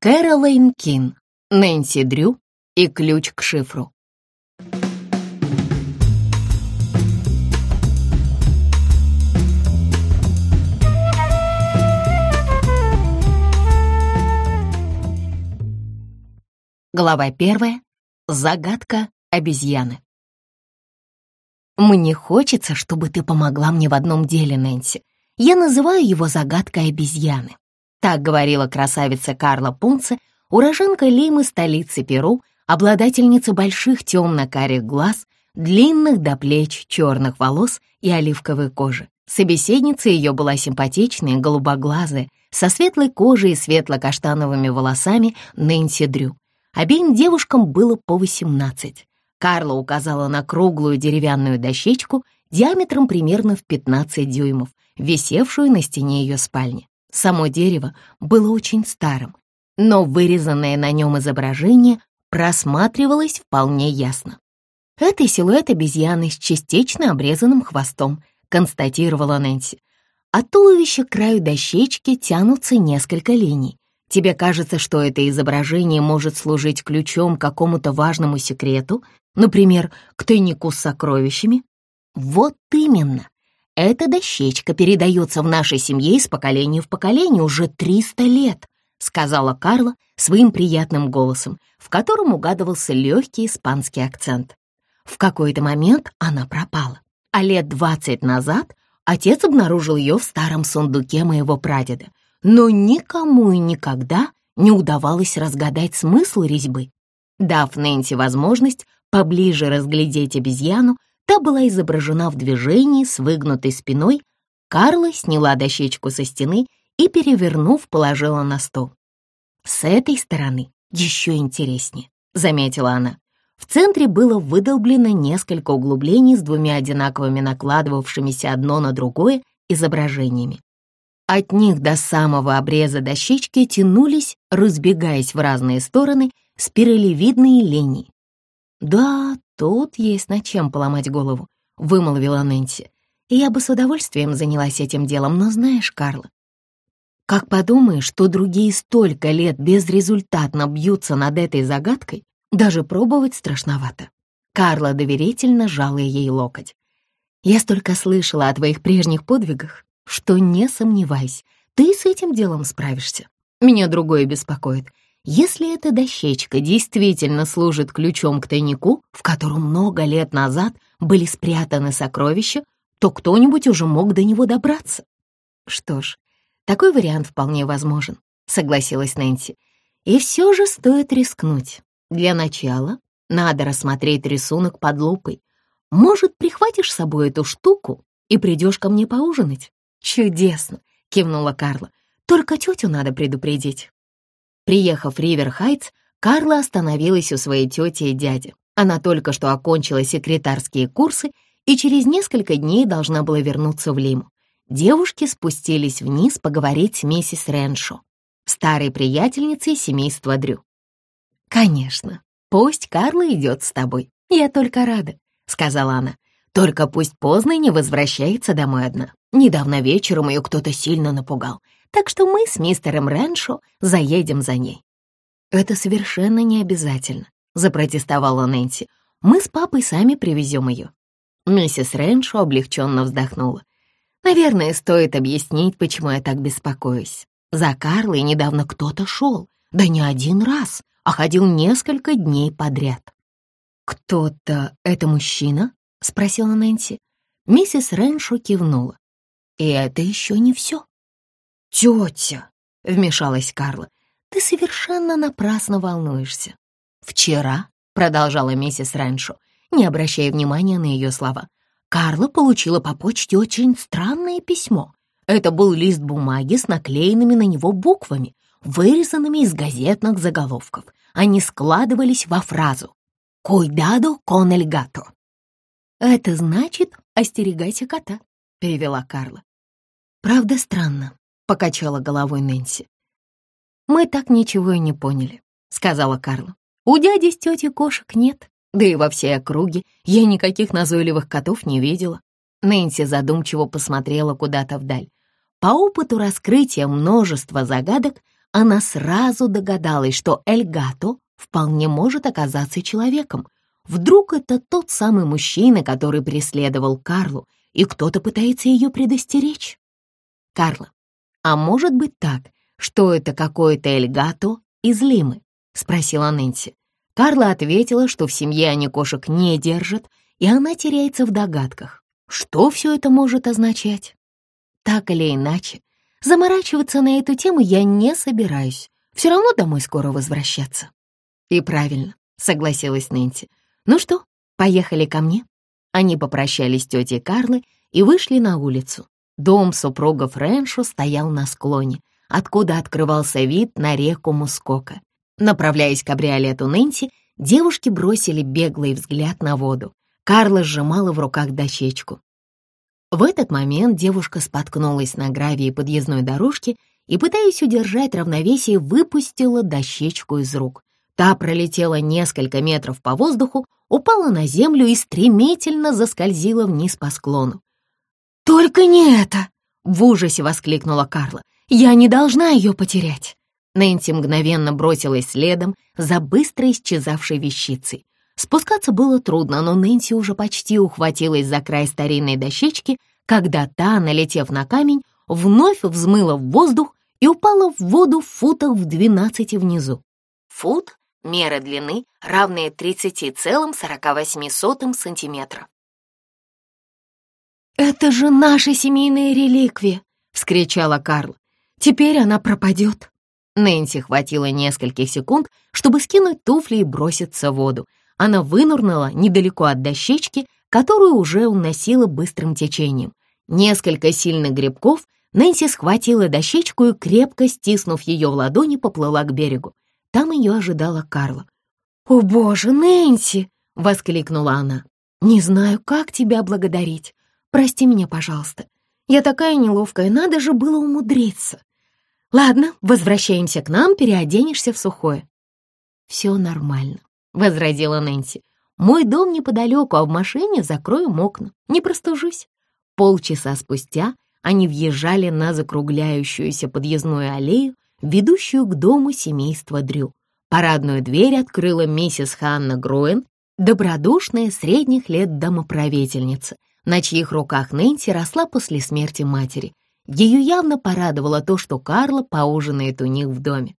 Кэролайн Кин, Нэнси Дрю и ключ к шифру. Глава первая. Загадка обезьяны. «Мне хочется, чтобы ты помогла мне в одном деле, Нэнси. Я называю его загадкой обезьяны». Так говорила красавица Карла Пунце, уроженка Лимы столицы Перу, обладательница больших темно-карих глаз, длинных до плеч черных волос и оливковой кожи. Собеседница ее была симпатичная, голубоглазая, со светлой кожей и светло-каштановыми волосами Нэнси Дрю. Обеим девушкам было по восемнадцать. Карла указала на круглую деревянную дощечку диаметром примерно в 15 дюймов, висевшую на стене ее спальни. Само дерево было очень старым, но вырезанное на нем изображение просматривалось вполне ясно. «Это силуэт обезьяны с частично обрезанным хвостом», констатировала Нэнси. От туловища к краю дощечки тянутся несколько линий. Тебе кажется, что это изображение может служить ключом к какому-то важному секрету, например, к тайнику с сокровищами? Вот именно. Эта дощечка передается в нашей семье из поколения в поколение уже 300 лет, сказала Карла своим приятным голосом, в котором угадывался легкий испанский акцент. В какой-то момент она пропала, а лет 20 назад отец обнаружил ее в старом сундуке моего прадеда, но никому и никогда не удавалось разгадать смысл резьбы. Дав Нэнси возможность поближе разглядеть обезьяну, та была изображена в движении с выгнутой спиной. Карла сняла дощечку со стены и, перевернув, положила на стол. «С этой стороны еще интереснее», — заметила она. В центре было выдолблено несколько углублений с двумя одинаковыми накладывавшимися одно на другое изображениями. От них до самого обреза дощечки тянулись, разбегаясь в разные стороны, спиралевидные линии. «Да, тут есть над чем поломать голову», — вымолвила Нэнси. «Я бы с удовольствием занялась этим делом, но знаешь, Карла, как подумаешь, что другие столько лет безрезультатно бьются над этой загадкой, даже пробовать страшновато». Карла доверительно жала ей локоть. «Я столько слышала о твоих прежних подвигах, что не сомневайся, ты с этим делом справишься. Меня другое беспокоит. Если эта дощечка действительно служит ключом к тайнику, в котором много лет назад были спрятаны сокровища, то кто-нибудь уже мог до него добраться. Что ж, такой вариант вполне возможен, согласилась Нэнси. И все же стоит рискнуть. Для начала надо рассмотреть рисунок под лупой. Может, прихватишь с собой эту штуку и придешь ко мне поужинать? «Чудесно!» — кивнула Карла. «Только тетю надо предупредить». Приехав в Ривер-Хайтс, Карла остановилась у своей тети и дяди. Она только что окончила секретарские курсы и через несколько дней должна была вернуться в Лиму. Девушки спустились вниз поговорить с миссис Реншо, старой приятельницей семейства Дрю. «Конечно, пусть Карла идет с тобой. Я только рада», — сказала она. «Только пусть поздно не возвращается домой одна. Недавно вечером ее кто-то сильно напугал, так что мы с мистером Рэншо заедем за ней». «Это совершенно не обязательно», — запротестовала Нэнси. «Мы с папой сами привезем ее». Миссис Рэншо облегченно вздохнула. «Наверное, стоит объяснить, почему я так беспокоюсь. За Карлой недавно кто-то шел, да не один раз, а ходил несколько дней подряд». «Кто-то — это мужчина?» — спросила Нэнси. Миссис Рэншо кивнула. И это еще не все. «Тетя!» — вмешалась Карла. «Ты совершенно напрасно волнуешься. Вчера, — продолжала миссис Рэншо, не обращая внимания на ее слова, Карла получила по почте очень странное письмо. Это был лист бумаги с наклеенными на него буквами, вырезанными из газетных заголовков. Они складывались во фразу «Cuidado con el gato». «Это значит, остерегайся кота», — перевела Карла. «Правда странно», — покачала головой Нэнси. «Мы так ничего и не поняли», — сказала Карла. «У дяди с тетей кошек нет, да и во всей округе я никаких назойливых котов не видела». Нэнси задумчиво посмотрела куда-то вдаль. По опыту раскрытия множества загадок она сразу догадалась, что Эльгато вполне может оказаться человеком. Вдруг это тот самый мужчина, который преследовал Карлу, и кто-то пытается ее предостеречь? Карла, а может быть так, что это какой-то Эльгато из Лимы? Спросила Нэнси. Карла ответила, что в семье они кошек не держат, и она теряется в догадках. Что все это может означать? Так или иначе, заморачиваться на эту тему я не собираюсь. Все равно домой скоро возвращаться. И правильно, согласилась Нэнси. Ну что, поехали ко мне? Они попрощались с тетей Карлой и вышли на улицу. Дом супруга Френшу стоял на склоне, откуда открывался вид на реку Мускока. Направляясь к кабриолету Нэнси, девушки бросили беглый взгляд на воду. Карла сжимала в руках дощечку. В этот момент девушка споткнулась на гравии подъездной дорожки и, пытаясь удержать равновесие, выпустила дощечку из рук. Та пролетела несколько метров по воздуху, упала на землю и стремительно заскользила вниз по склону. «Только не это!» — в ужасе воскликнула Карла. «Я не должна ее потерять!» Нэнси мгновенно бросилась следом за быстро исчезавшей вещицей. Спускаться было трудно, но Нэнси уже почти ухватилась за край старинной дощечки, когда та, налетев на камень, вновь взмыла в воздух и упала в воду в футах в двенадцати внизу. Фут — мера длины, равная 30,48 сантиметра. «Это же наша семейная реликвия!» — вскричала Карл. «Теперь она пропадет!» Нэнси хватило нескольких секунд, чтобы скинуть туфли и броситься в воду, она вынурнула недалеко от дощечки, которую уже уносила быстрым течением. Несколько сильных грибков Нэнси схватила дощечку и, крепко стиснув ее в ладони, поплыла к берегу. Там ее ожидала Карла. «О, боже, Нэнси!» — воскликнула она. «Не знаю, как тебя благодарить. Прости меня, пожалуйста. Я такая неловкая, надо же было умудриться. Ладно, возвращаемся к нам, переоденешься в сухое». «Все нормально. — возразила Нэнси. «Мой дом неподалеку, а в машине закроем окна. Не простужусь». Полчаса спустя они въезжали на закругляющуюся подъездную аллею, ведущую к дому семейства Дрю. Парадную дверь открыла миссис Ханна Гроен, добродушная средних лет домоправительница, на чьих руках Нэнси росла после смерти матери. Ее явно порадовало то, что Карла поужинает у них в доме.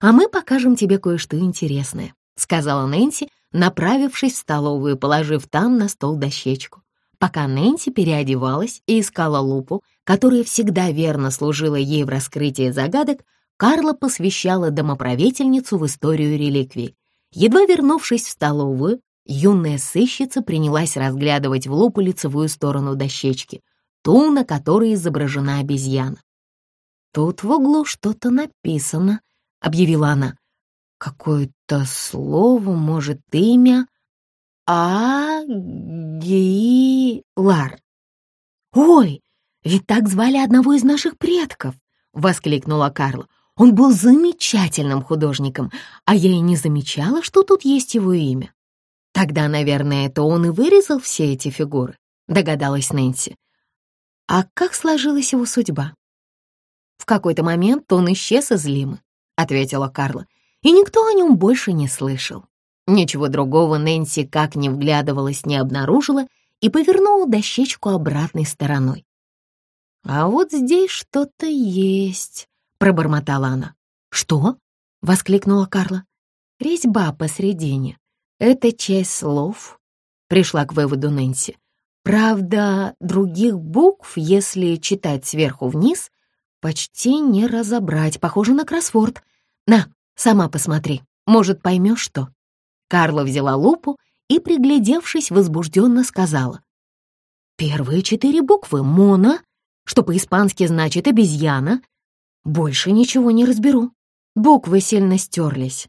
«А мы покажем тебе кое-что интересное», — сказала Нэнси, направившись в столовую, положив там на стол дощечку. Пока Нэнси переодевалась и искала лупу, которая всегда верно служила ей в раскрытии загадок, Карла посвящала домоправительницу в историю реликвий. Едва вернувшись в столовую, юная сыщица принялась разглядывать в лупу лицевую сторону дощечки, ту, на которой изображена обезьяна. «Тут в углу что-то написано», — объявила она. Какое-то слово, может, имя Агилар. «Ой, ведь так звали одного из наших предков!» — воскликнула Карла. «Он был замечательным художником, а я и не замечала, что тут есть его имя». «Тогда, наверное, это он и вырезал все эти фигуры», — догадалась Нэнси. «А как сложилась его судьба?» «В какой-то момент он исчез из Лимы», — ответила Карла и никто о нем больше не слышал. Ничего другого Нэнси как не вглядывалась, не обнаружила и повернула дощечку обратной стороной. «А вот здесь что-то есть», — пробормотала она. «Что?» — воскликнула Карла. «Резьба посредине. Это часть слов», — пришла к выводу Нэнси. «Правда, других букв, если читать сверху вниз, почти не разобрать. Похоже на кроссворд. На, Сама посмотри, может, поймешь что». Карла взяла лупу и, приглядевшись, возбужденно сказала. «Первые четыре буквы — «мона», что по-испански значит «обезьяна». Больше ничего не разберу. Буквы сильно стерлись.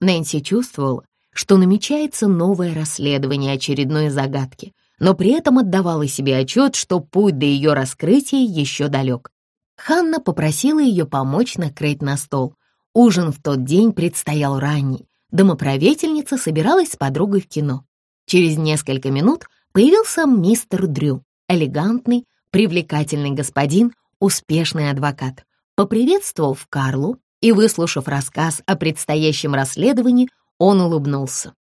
Нэнси чувствовала, что намечается новое расследование очередной загадки, но при этом отдавала себе отчет, что путь до ее раскрытия еще далек. Ханна попросила ее помочь накрыть на стол — Ужин в тот день предстоял ранний. Домоправительница собиралась с подругой в кино. Через несколько минут появился мистер Дрю, элегантный, привлекательный господин, успешный адвокат. Поприветствовав Карлу и выслушав рассказ о предстоящем расследовании, он улыбнулся.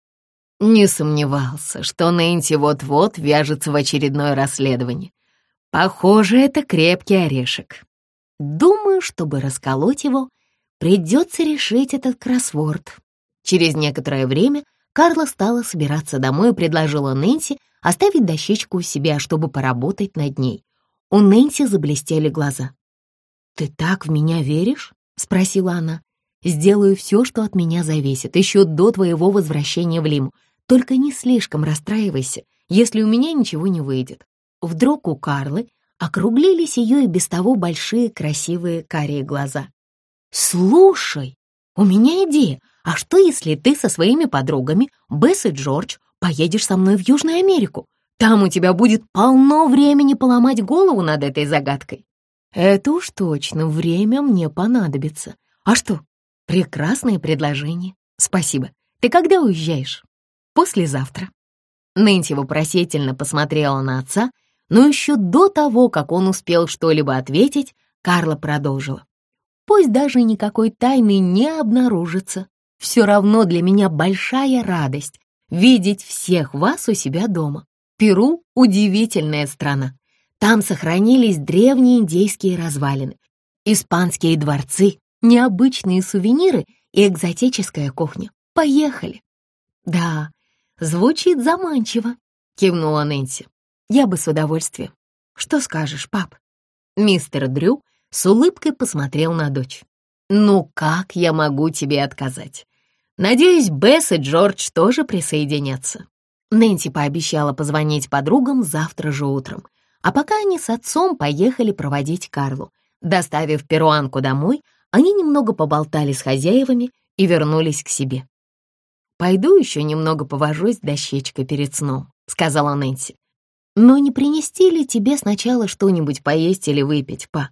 Не сомневался, что Нэнси вот-вот вяжется в очередное расследование. Похоже, это крепкий орешек. Думаю, чтобы расколоть его, придется решить этот кроссворд. Через некоторое время Карла стала собираться домой и предложила Нэнси оставить дощечку у себя, чтобы поработать над ней. У Нэнси заблестели глаза. «Ты так в меня веришь?» — спросила она. «Сделаю все, что от меня зависит, еще до твоего возвращения в Лиму. Только не слишком расстраивайся, если у меня ничего не выйдет». Вдруг у Карлы округлились ее и без того большие красивые карие глаза. «Слушай, у меня идея. А что, если ты со своими подругами, Бесс и Джордж, поедешь со мной в Южную Америку? Там у тебя будет полно времени поломать голову над этой загадкой. Это уж точно, время мне понадобится. А что? Прекрасное предложение. Спасибо. Ты когда уезжаешь? Послезавтра. Нэнси вопросительно посмотрела на отца, но еще до того, как он успел что-либо ответить, Карла продолжила. Пусть даже никакой тайны не обнаружится, все равно для меня большая радость видеть всех вас у себя дома. Перу — удивительная страна. Там сохранились древние индейские развалины, испанские дворцы, необычные сувениры и экзотическая кухня. Поехали!» «Да, звучит заманчиво», — кивнула Нэнси. «Я бы с удовольствием. Что скажешь, пап?» Мистер Дрю с улыбкой посмотрел на дочь. «Ну как я могу тебе отказать? Надеюсь, Бесс и Джордж тоже присоединятся». Нэнси пообещала позвонить подругам завтра же утром, а пока они с отцом поехали проводить Карлу. Доставив перуанку домой, они немного поболтали с хозяевами и вернулись к себе. «Пойду еще немного повожусь дощечкой перед сном», — сказала Нэнси. «Но не принести ли тебе сначала что-нибудь поесть или выпить, па?»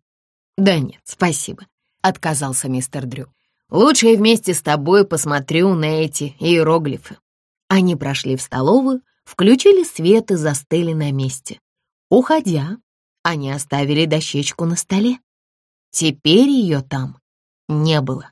«Да нет, спасибо», — отказался мистер Дрю. «Лучше я вместе с тобой посмотрю на эти иероглифы». Они прошли в столовую, включили свет и застыли на месте. Уходя, они оставили дощечку на столе. Теперь ее там не было.